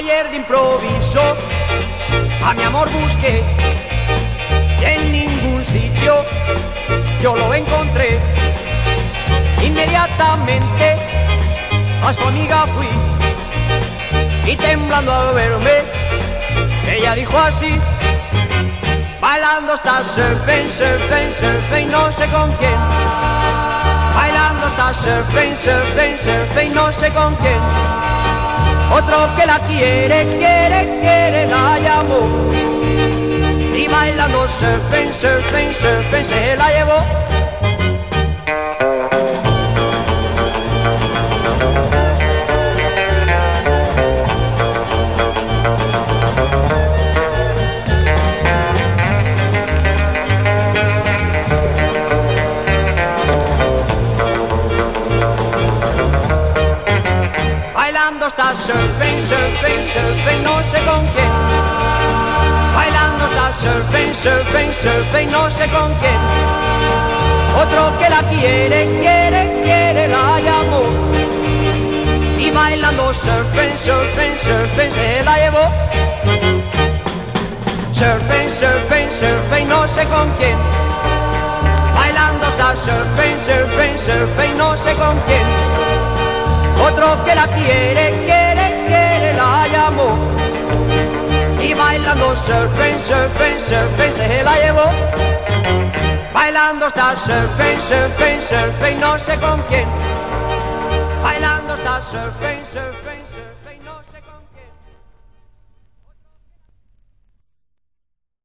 Ayer de improviso a mi amor busqué y en ningún sitio yo lo encontré. Inmediatamente a su amiga fui y temblando al verme, ella dijo así. Bailando está surfing, surfing, surfing, no sé con quién. Bailando está surfing, surfing, surfing, no sé con quién. Otro que la quiere, quiere, quiere, la llamó. Y bailando surfing, surfing, surfing, se la llevó. Bailando está surfing, surfing, surfing, no sé con quién. Bailando está surfing, surfing, surfing, no sé con quién. Otro que la quiere, quiere, quiere, la llamó. Y bailando surfing, surfing, surfing, se la llevó. Surfing, surfing, surfing, no sé con quién. Bailando está surfing, surfing, surfing, no sé con quién. Que la quiere, quiere, quiere, la llamó. Y bailando surfing, surfing, surfing, se la llevó. Bailando está surfing, surfing, surfing, no sé con quién. Bailando está surfing, surfing.